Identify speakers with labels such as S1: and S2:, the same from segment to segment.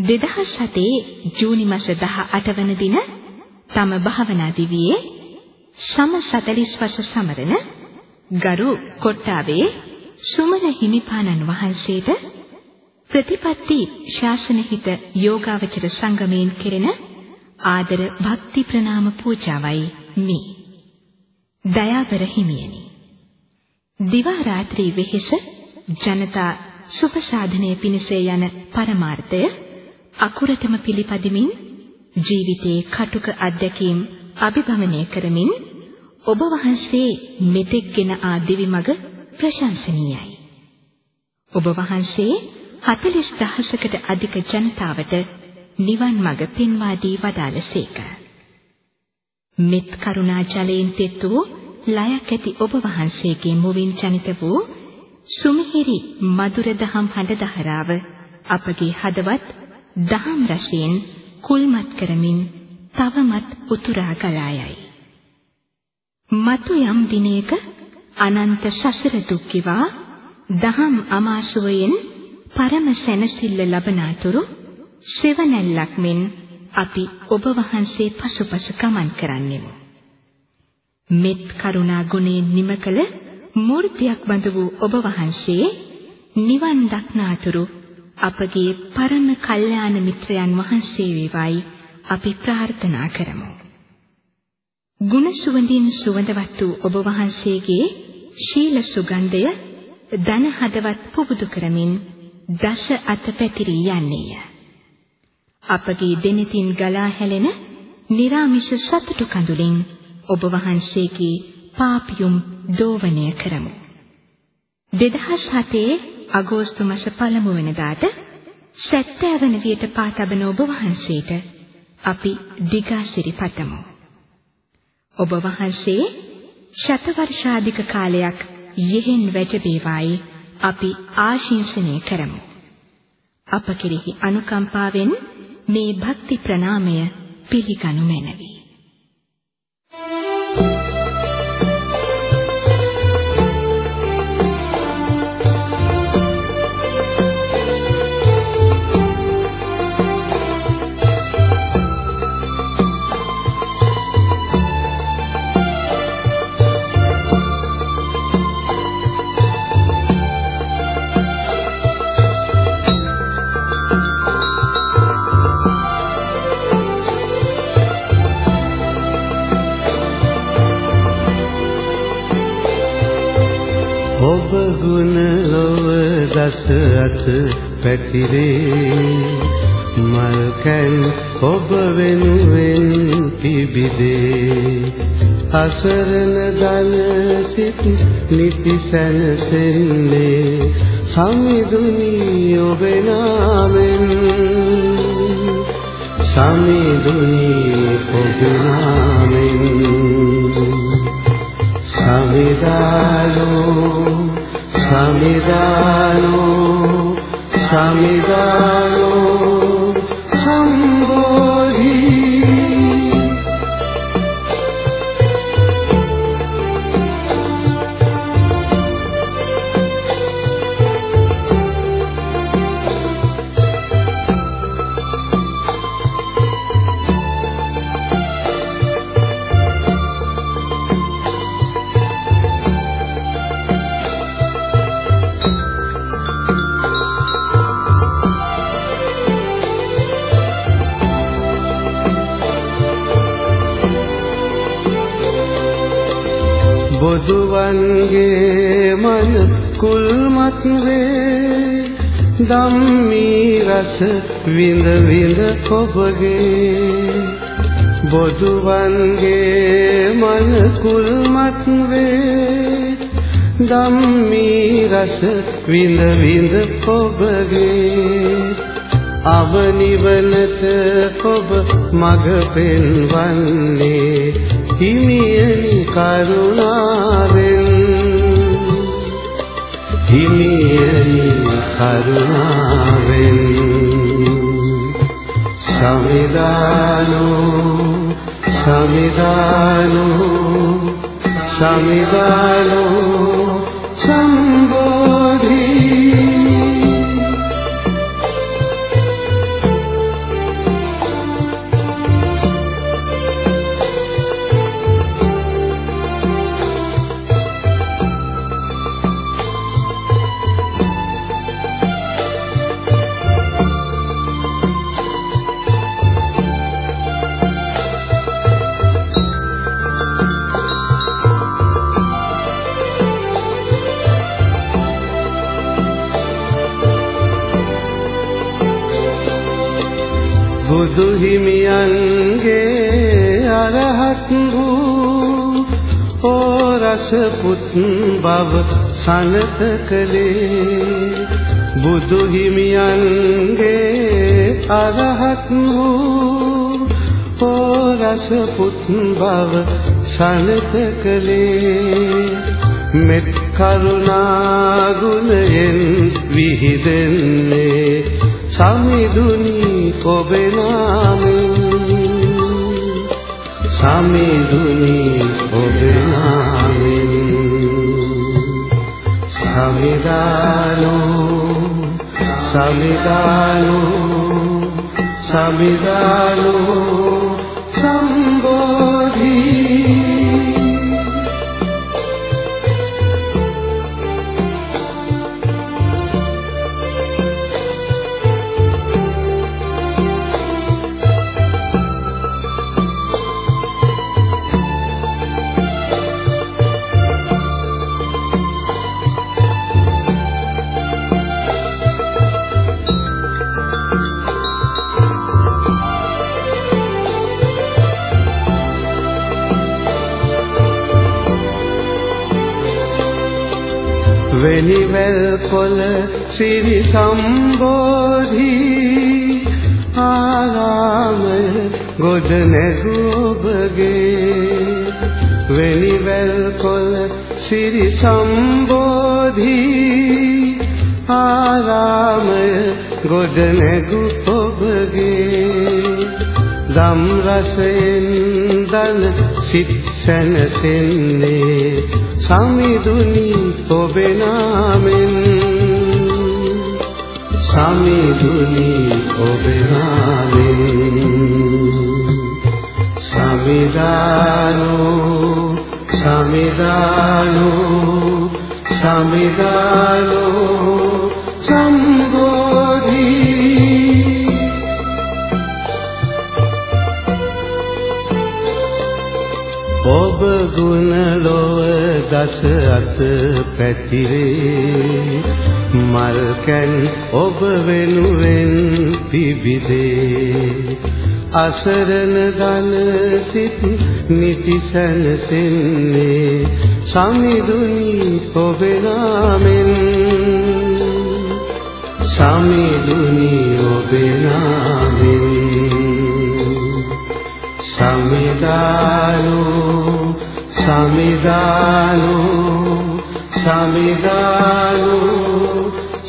S1: 2007 ජූනි මාස 18 වන දින තම භාවනා දිවියේ සම 40 වස සමරන ගරු කොට්ටාවේ සුමන හිමිපාණන් වහන්සේට ප්‍රතිපත්ති ශාසනහිත යෝගාවචර සංගමයෙන් කෙරෙන ආදර භක්ති ප්‍රනාම පූජාවයි මේ. දයාබර හිමියනි. දිවා රාත්‍රී වෙහෙස ජනතා සුභ සාධනය පිණිස යන පරමාර්ථය අකුරටම පිළිපදිමින් ජීවිතයේ කටුක අත්දැකීම් අභිභවනය කරමින් ඔබ වහන්සේ මෙතෙක්ගෙන ආ දිවි මඟ ප්‍රශංසනීයයි. ඔබ වහන්සේ 40000කට අධික ජනතාවට නිවන් මඟ පෙන්වා දී වදාළසේක. මෙත් කරුණා ජලයෙන් තෙත් වූ ලයක් ඇති ඔබ වහන්සේගේ මුවින් ජනිත වූ සුමිහිරි මధుර දහම් හඬ දහරාව අපගේ හදවත් දහම් රසයෙන් කුල්මත් කරමින් තවමත් උතුරා ගලායයි. මතු යම් දිනයක අනන්ත සසර දුක් කිවා දහම් අමාසුවයෙන් පරම සැනසෙල්ල ලබනාතුරු සෙවණැල්ලක් මෙන් අපි ඔබ වහන්සේ පසුපස ගමන් කරන්නෙමු. මෙත් කරුණා ගුණයෙන් නිමකල මූර්තියක් බඳ වූ ඔබ වහන්සේ නිවන් දක්නාතුරු අපගේ පරම කල්යාණ මිත්‍රයන් වහන්සේ වේවායි අපි ප්‍රාර්ථනා කරමු. ගුණ සුවඳින් සුවඳවත් වූ ඔබ වහන්සේගේ ශීල සුගන්ධය දන හදවත් පුබුදු කරමින් දස අත පැතිරී යන්නේය. අපගේ දෙනෙතින් ගලා හැලෙන निराமிෂ සතුටු කඳුලින් ඔබ වහන්සේගේ පාපියුම් දෝවණය කරමු. 2007 අගෝස්තු මාස පළමු වෙනිදාට 70 වන වියට පාතබන ඔබ වහන්සේට අපි දිගාසිරි පතමු. ඔබ වහන්සේ ශතවර්ෂාධික කාලයක් යෙහෙන් වැජබේවායි අපි ආශිංසනය කරමු. අප කෙරෙහි අනුකම්පාවෙන් මේ භක්ති ප්‍රණාමය පිළිගනු මැනවි.
S2: රස අත පැතිරේ. මල් කැල් ඔබ වෙනුවෙන් පිබිදේ. අසරණ දන සිට නිති සැනසෙන්නේ. සමිඳුනි ඔබ නාමෙන්. සමිඳුනි ඔබ නාමෙන්. සමිදාලෝ සමිදානෝ සමිදානෝ. බුදුවන්ගේ මන කුල්මත් වේ. ධම්මී රස විඳ විඳ ඔබගේ බුදුවන්ගේ මන කුල්මත් වේ. ධම්මී රස විඳ විඳ ඔබගේ අවනිවනත ඔබ මග පෙන්වන්නේ හිමියනි කරුණාවෙන්. හිමියනි කරුණාවෙන්. සමිදානෝ සමිදානෝ සමිදානෝ හිමියන්ගේ අරහත් වූ ඕරස පුත් බව සනත කලේ බුදු හිමියන්ගේ අරහත් වූ ඕරස පුත් බව සනත කලේ මෙත් කරුණා ගුණයෙන් විහිදෙන්නේ සමිදුනි ඔබේ සමිදුනි ඔබේ නාමෙන් සමිදානෝ සමිදානෝ සමිදානෝ සම්බෝධි කොළ සිරි සම්බෝධි ආරාමය ගොඩ නැගුවබගේ වෙනිවැල් කොළ සිරි සම්බෝධි ආරාමය ගොඩ නැගු ඔබගේ දම් රසයෙන් දන සිත් සැනසෙන්නේ සමිදුනි ඔබේ නාමෙන් සමිදුනි ඔබේ නාමෙන් සමිදානෝ සමිදානෝ සමිදානෝ සම්බෝධි ඔබ ගුණ ලොව දස අත පැතිරේ. මල් කැන් ඔබ වෙනුවෙන් පිබිදේ. අසරණ දන සිත් නිතිසන සෙන්නේ සමිදුනි ඔබේ නාමෙන් සමිදුනි ඔබේ නාමෙන් සමිදානෝ සමිදානෝ සමිදානෝ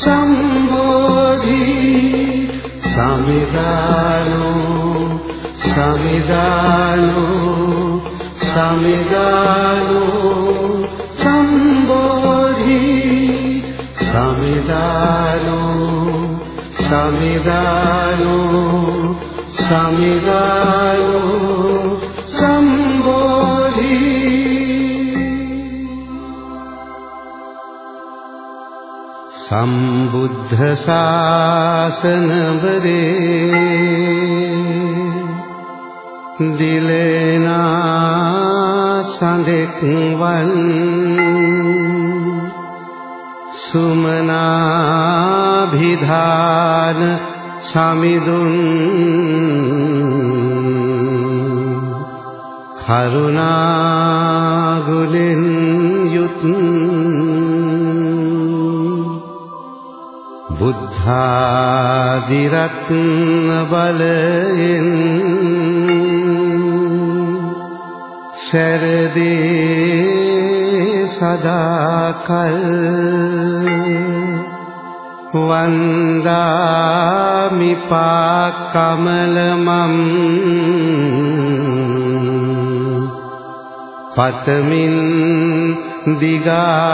S2: සම්බෝධි සමිදානෝ සමිදානෝ සමිදානෝ සම්බෝධි සමිදානෝ සමිදානෝ සමිදානෝ සම්බුද්ධ ශාසනවරේ දිලේනා සඳෙක් වන් සුමනාභිධාන සමිදුන් කරුණාගුලෙන් යුත් බුද්ධාදිරත්න බලයෙන් සරදී සදාකල් වන්දාමි පාකමලමම් පතමින් දිගාසී